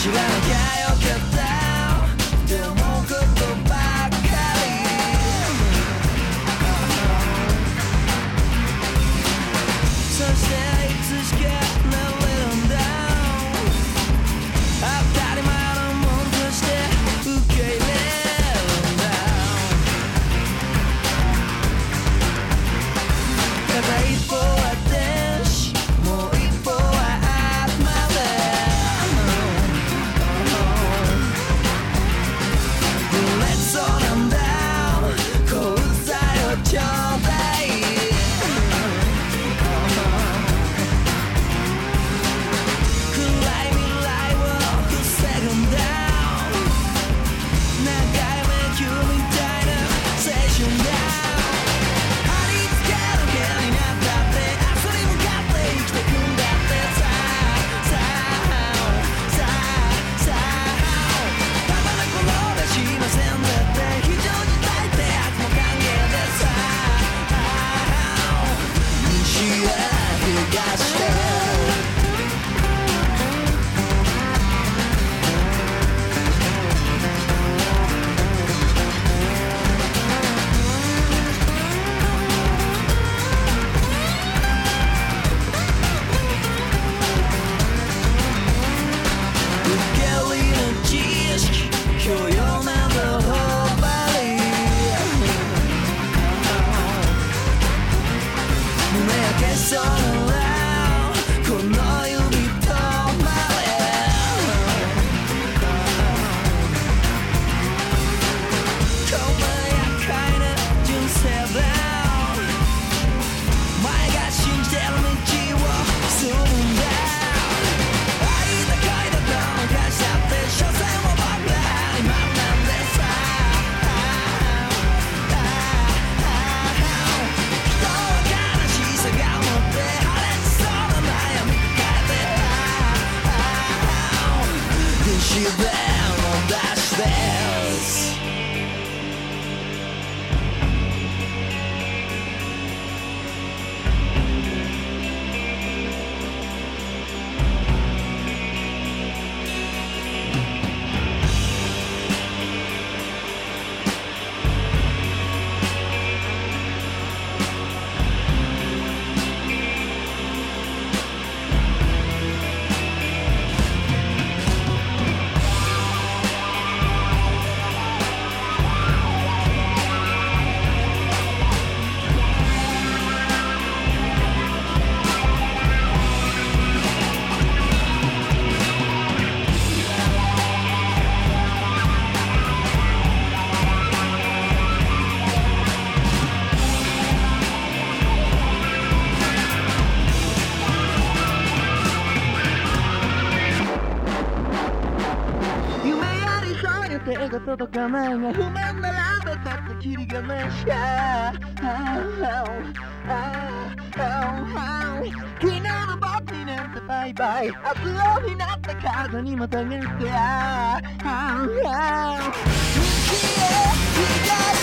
知らなきゃよかった。でも you back. 手が届かないが不満並べたってキリがないしゃ昨日の僕になってバイバイ明日になった風にまたげてああああああ